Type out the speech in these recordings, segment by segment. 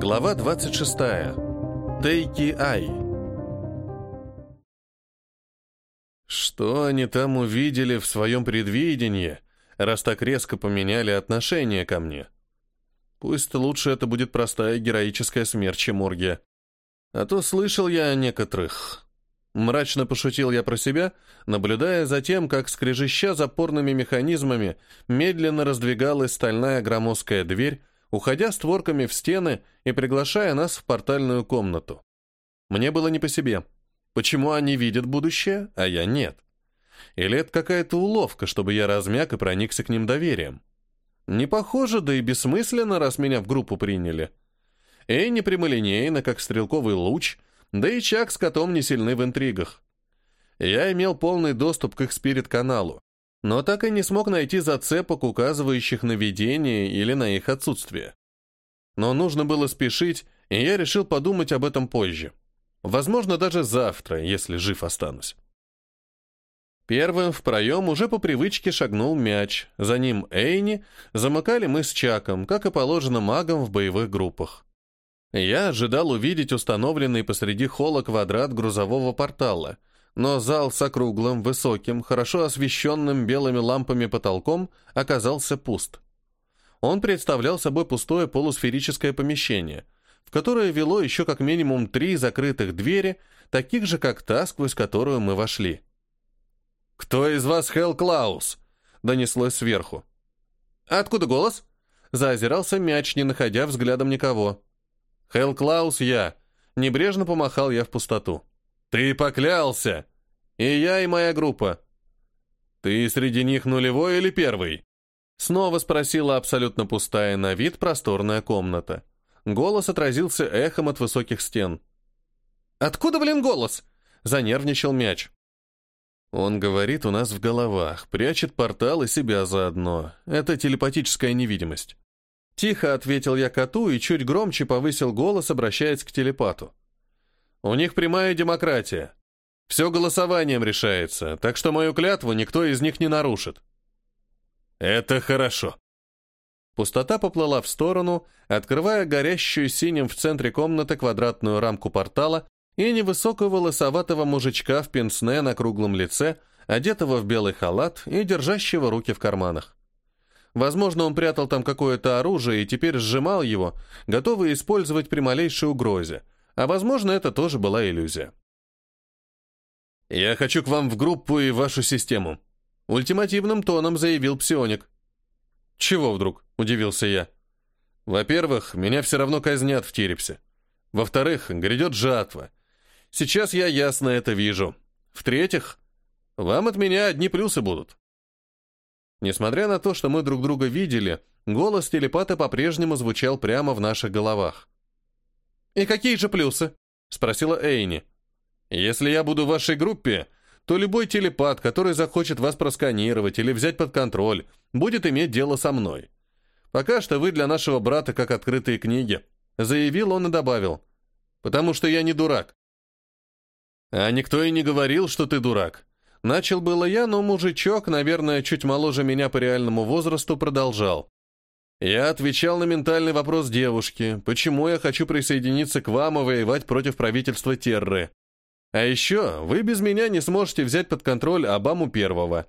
Глава 26. Тейки Ай. Что они там увидели в своем предвидении, раз так резко поменяли отношение ко мне? Пусть лучше это будет простая героическая смерть, чем оргия. А то слышал я о некоторых. Мрачно пошутил я про себя, наблюдая за тем, как, скрежеща запорными механизмами, медленно раздвигалась стальная громоздкая дверь, уходя створками в стены и приглашая нас в портальную комнату. Мне было не по себе. Почему они видят будущее, а я нет? Или это какая-то уловка, чтобы я размяк и проникся к ним доверием? Не похоже, да и бессмысленно, раз меня в группу приняли. Эй, не прямолинейно, как стрелковый луч, да и Чак с котом не сильны в интригах. Я имел полный доступ к их спирит-каналу, но так и не смог найти зацепок, указывающих на видение или на их отсутствие. Но нужно было спешить, и я решил подумать об этом позже. Возможно, даже завтра, если жив останусь. Первым в проем уже по привычке шагнул мяч, за ним Эйни, замыкали мы с Чаком, как и положено магам в боевых группах. Я ожидал увидеть установленный посреди холла квадрат грузового портала, но зал с округлым, высоким, хорошо освещенным белыми лампами потолком оказался пуст. Он представлял собой пустое полусферическое помещение, в которое вело еще как минимум три закрытых двери, таких же, как та, сквозь которую мы вошли. «Кто из вас Хелл Клаус?» — донеслось сверху. «Откуда голос?» — заозирался мяч, не находя взглядом никого. «Хелл Клаус я», — небрежно помахал я в пустоту. «Ты поклялся!» «И я, и моя группа». «Ты среди них нулевой или первый?» Снова спросила абсолютно пустая на вид просторная комната. Голос отразился эхом от высоких стен. «Откуда, блин, голос?» — занервничал мяч. Он говорит у нас в головах, прячет портал и себя заодно. Это телепатическая невидимость. Тихо ответил я коту и чуть громче повысил голос, обращаясь к телепату. У них прямая демократия. Все голосованием решается, так что мою клятву никто из них не нарушит. Это хорошо. Пустота поплыла в сторону, открывая горящую синим в центре комнаты квадратную рамку портала и невысокого лысоватого мужичка в пенсне на круглом лице, одетого в белый халат и держащего руки в карманах. Возможно, он прятал там какое-то оружие и теперь сжимал его, готовый использовать при малейшей угрозе, а возможно, это тоже была иллюзия. «Я хочу к вам в группу и вашу систему», — ультимативным тоном заявил псионик. «Чего вдруг?» — удивился я. «Во-первых, меня все равно казнят в Тирепсе. Во-вторых, грядет жатва. Сейчас я ясно это вижу. В-третьих, вам от меня одни плюсы будут». Несмотря на то, что мы друг друга видели, голос телепата по-прежнему звучал прямо в наших головах. «И какие же плюсы?» — спросила Эйни. «Если я буду в вашей группе, то любой телепат, который захочет вас просканировать или взять под контроль, будет иметь дело со мной. Пока что вы для нашего брата как открытые книги», — заявил он и добавил. «Потому что я не дурак». «А никто и не говорил, что ты дурак». Начал было я, но мужичок, наверное, чуть моложе меня по реальному возрасту, продолжал. Я отвечал на ментальный вопрос девушки, почему я хочу присоединиться к вам и воевать против правительства Терры. А еще вы без меня не сможете взять под контроль Обаму Первого.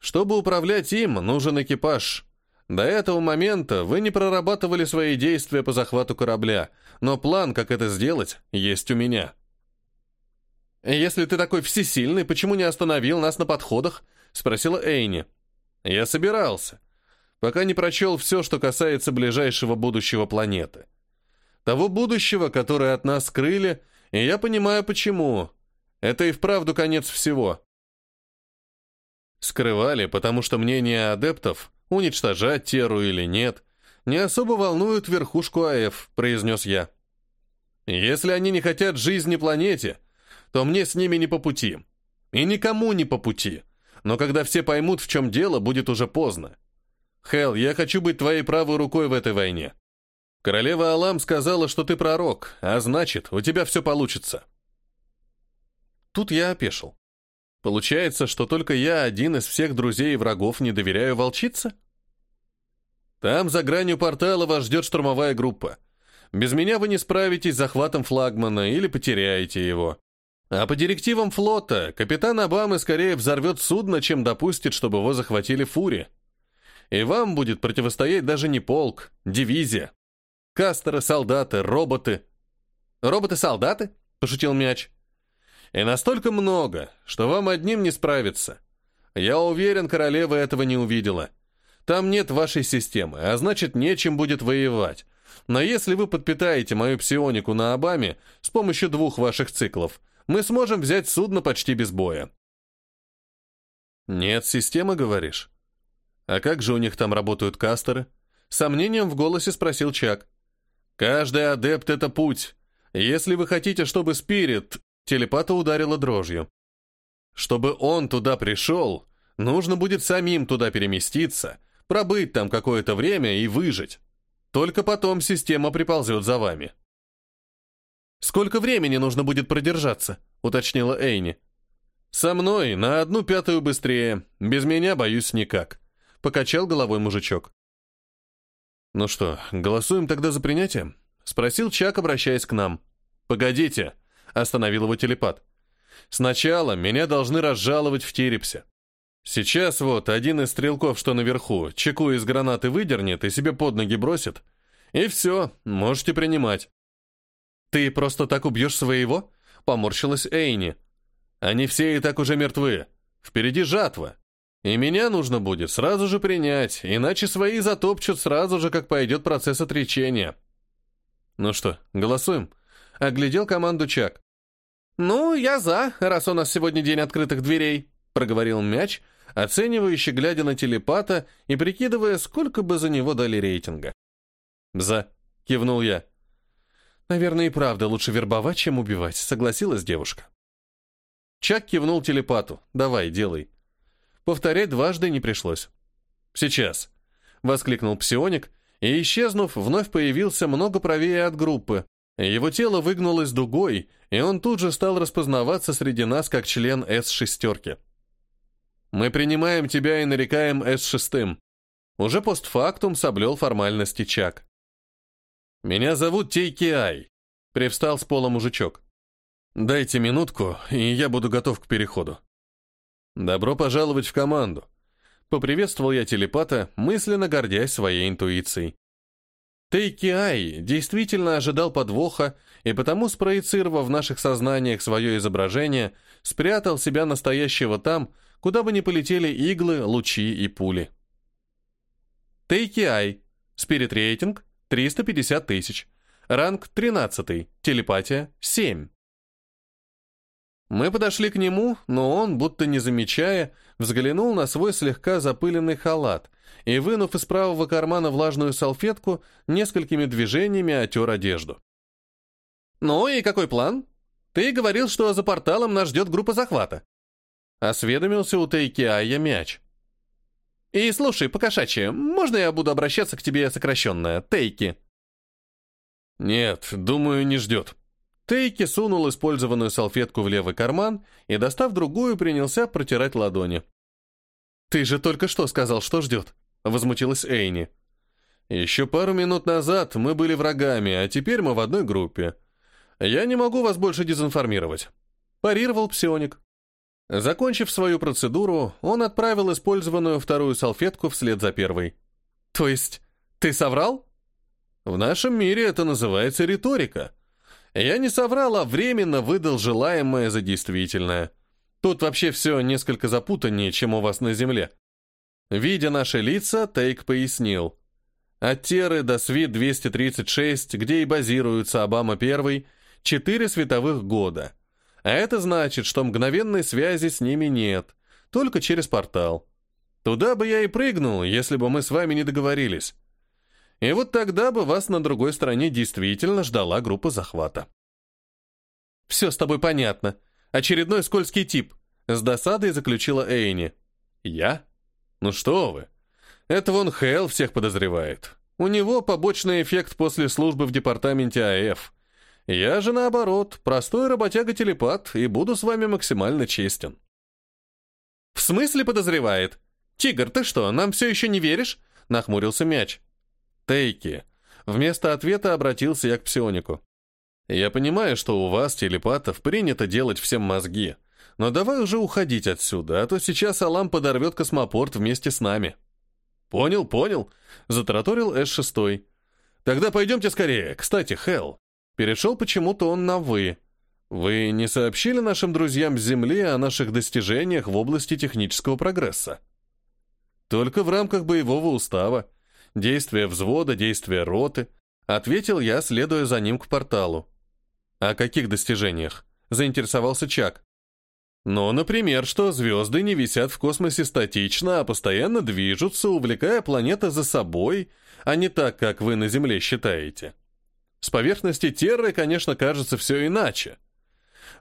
Чтобы управлять им, нужен экипаж. До этого момента вы не прорабатывали свои действия по захвату корабля, но план, как это сделать, есть у меня. «Если ты такой всесильный, почему не остановил нас на подходах?» — спросила Эйни. «Я собирался пока не прочел все, что касается ближайшего будущего планеты. Того будущего, которое от нас скрыли, и я понимаю, почему. Это и вправду конец всего. Скрывали, потому что мнение адептов, уничтожать Теру или нет, не особо волнуют верхушку АФ, произнес я. Если они не хотят жизни планете, то мне с ними не по пути. И никому не по пути. Но когда все поймут, в чем дело, будет уже поздно. Хел, я хочу быть твоей правой рукой в этой войне. Королева Алам сказала, что ты пророк, а значит, у тебя все получится. Тут я опешил. Получается, что только я один из всех друзей и врагов не доверяю волчице? Там за гранью портала вас ждет штурмовая группа. Без меня вы не справитесь с захватом флагмана или потеряете его. А по директивам флота, капитан Обамы скорее взорвет судно, чем допустит, чтобы его захватили фури. И вам будет противостоять даже не полк, дивизия. Кастеры, солдаты, роботы. «Роботы-солдаты?» — пошутил мяч. «И настолько много, что вам одним не справиться. Я уверен, королева этого не увидела. Там нет вашей системы, а значит, нечем будет воевать. Но если вы подпитаете мою псионику на Обаме с помощью двух ваших циклов, мы сможем взять судно почти без боя. Нет системы, говоришь? А как же у них там работают кастеры? Сомнением в голосе спросил Чак. Каждый адепт — это путь. Если вы хотите, чтобы Спирит... Телепата ударила дрожью. Чтобы он туда пришел, нужно будет самим туда переместиться, пробыть там какое-то время и выжить. Только потом система приползет за вами. «Сколько времени нужно будет продержаться?» — уточнила Эйни. «Со мной на одну пятую быстрее. Без меня, боюсь, никак», — покачал головой мужичок. «Ну что, голосуем тогда за принятие?» — спросил Чак, обращаясь к нам. «Погодите», — остановил его телепат. «Сначала меня должны разжаловать в Терепсе. Сейчас вот один из стрелков, что наверху, чеку из гранаты выдернет и себе под ноги бросит. И все, можете принимать. «Ты просто так убьешь своего?» — поморщилась Эйни. «Они все и так уже мертвы. Впереди жатва. И меня нужно будет сразу же принять, иначе свои затопчут сразу же, как пойдет процесс отречения». «Ну что, голосуем?» — оглядел команду Чак. «Ну, я за, раз у нас сегодня день открытых дверей», — проговорил мяч, оценивающе глядя на телепата и прикидывая, сколько бы за него дали рейтинга. «За», — кивнул я. «Наверное, и правда лучше вербовать, чем убивать», — согласилась девушка. Чак кивнул телепату. «Давай, делай». Повторять дважды не пришлось. «Сейчас», — воскликнул псионик, и, исчезнув, вновь появился много правее от группы. Его тело выгнулось дугой, и он тут же стал распознаваться среди нас как член С-шестерки. Мы принимаем тебя и нарекаем С-6. Уже постфактум соблел формальности Чак. Меня зовут Тейки Ай. Привстал с пола мужичок. Дайте минутку, и я буду готов к переходу. Добро пожаловать в команду. Поприветствовал я телепата, мысленно гордясь своей интуицией. Тейки Ай действительно ожидал подвоха, и потому, спроецировав в наших сознаниях свое изображение, спрятал себя настоящего там, куда бы ни полетели иглы, лучи и пули. Тейки Ай. Спирит рейтинг 350 тысяч. Ранг 13. Телепатия 7. Мы подошли к нему, но он, будто не замечая, взглянул на свой слегка запыленный халат и, вынув из правого кармана влажную салфетку, несколькими движениями отер одежду. «Ну и какой план? Ты говорил, что за порталом нас ждет группа захвата. Осведомился у Тейкиая мяч. «И слушай, покошачье, можно я буду обращаться к тебе сокращенно, Тейки?» «Нет, думаю, не ждет». Тейки сунул использованную салфетку в левый карман и, достав другую, принялся протирать ладони. «Ты же только что сказал, что ждет», — возмутилась Эйни. «Еще пару минут назад мы были врагами, а теперь мы в одной группе. Я не могу вас больше дезинформировать», — парировал псионик. Закончив свою процедуру, он отправил использованную вторую салфетку вслед за первой. «То есть ты соврал?» «В нашем мире это называется риторика. Я не соврал, а временно выдал желаемое за действительное. Тут вообще все несколько запутаннее, чем у вас на Земле». Видя наши лица, Тейк пояснил. От Теры до Свит-236, где и базируется Обама-1, четыре световых года — а это значит, что мгновенной связи с ними нет, только через портал. Туда бы я и прыгнул, если бы мы с вами не договорились. И вот тогда бы вас на другой стороне действительно ждала группа захвата. «Все с тобой понятно. Очередной скользкий тип», — с досадой заключила Эйни. «Я? Ну что вы. Это вон Хэл всех подозревает. У него побочный эффект после службы в департаменте АФ. Я же, наоборот, простой работяга-телепат и буду с вами максимально честен. В смысле подозревает? Тигр, ты что, нам все еще не веришь? Нахмурился мяч. Тейки, Вместо ответа обратился я к псионику. «Я понимаю, что у вас, телепатов, принято делать всем мозги, но давай уже уходить отсюда, а то сейчас Алам подорвет космопорт вместе с нами». «Понял, понял», — затараторил С-6. «Тогда пойдемте скорее. Кстати, Хелл». Перешел почему-то он на «вы». «Вы не сообщили нашим друзьям с Земли о наших достижениях в области технического прогресса?» «Только в рамках боевого устава. Действия взвода, действия роты», — ответил я, следуя за ним к порталу. «О каких достижениях?» — заинтересовался Чак. Ну, например, что звезды не висят в космосе статично, а постоянно движутся, увлекая планеты за собой, а не так, как вы на Земле считаете. С поверхности Терры, конечно, кажется все иначе.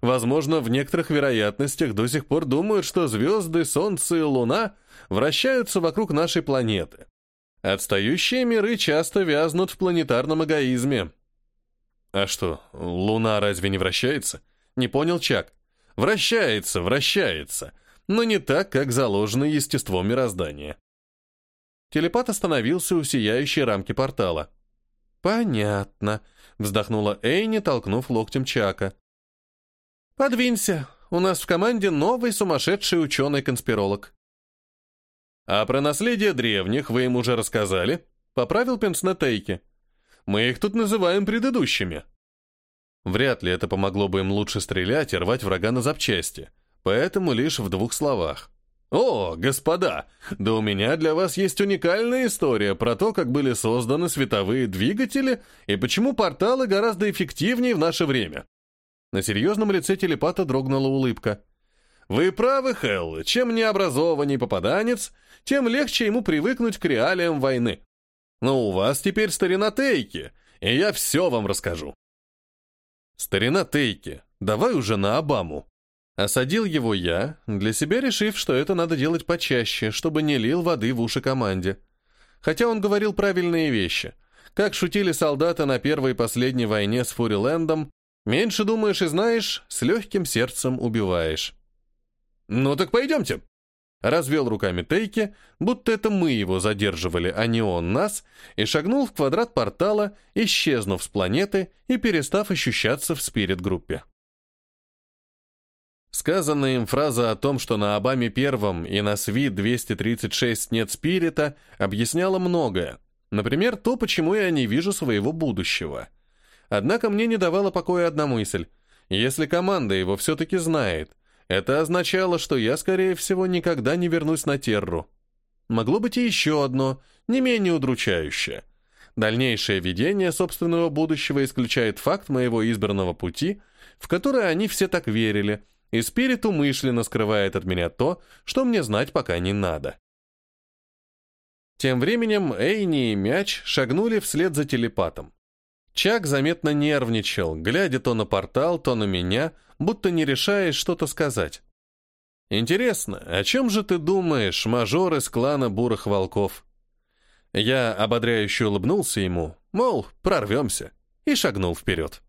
Возможно, в некоторых вероятностях до сих пор думают, что звезды, Солнце и Луна вращаются вокруг нашей планеты. Отстающие миры часто вязнут в планетарном эгоизме. А что, Луна разве не вращается? Не понял Чак. Вращается, вращается, но не так, как заложено естеством мироздания. Телепат остановился у сияющей рамки портала. «Понятно», — вздохнула Эйни, толкнув локтем Чака. «Подвинься, у нас в команде новый сумасшедший ученый-конспиролог». «А про наследие древних вы им уже рассказали?» — поправил Пенснетейки. «Мы их тут называем предыдущими». Вряд ли это помогло бы им лучше стрелять и рвать врага на запчасти, поэтому лишь в двух словах. «О, господа, да у меня для вас есть уникальная история про то, как были созданы световые двигатели и почему порталы гораздо эффективнее в наше время». На серьезном лице телепата дрогнула улыбка. «Вы правы, Хелл, чем необразованней попаданец, тем легче ему привыкнуть к реалиям войны. Но у вас теперь старина Тейки, и я все вам расскажу». «Старина Тейки, давай уже на Обаму». Осадил его я, для себя решив, что это надо делать почаще, чтобы не лил воды в уши команде. Хотя он говорил правильные вещи. Как шутили солдаты на первой и последней войне с Фурилендом, меньше думаешь и знаешь, с легким сердцем убиваешь. «Ну так пойдемте», развел руками Тейки, будто это мы его задерживали, а не он нас, и шагнул в квадрат портала, исчезнув с планеты и перестав ощущаться в спирит-группе. Сказанная им фраза о том, что на Обаме первом и на СВИ-236 нет спирита, объясняла многое. Например, то, почему я не вижу своего будущего. Однако мне не давала покоя одна мысль. Если команда его все-таки знает, это означало, что я, скорее всего, никогда не вернусь на Терру. Могло быть и еще одно, не менее удручающее. Дальнейшее видение собственного будущего исключает факт моего избранного пути, в который они все так верили, и Спирит умышленно скрывает от меня то, что мне знать пока не надо. Тем временем Эйни и Мяч шагнули вслед за телепатом. Чак заметно нервничал, глядя то на портал, то на меня, будто не решаясь что-то сказать. «Интересно, о чем же ты думаешь, мажор из клана бурых волков?» Я ободряюще улыбнулся ему, мол, прорвемся, и шагнул вперед.